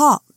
talk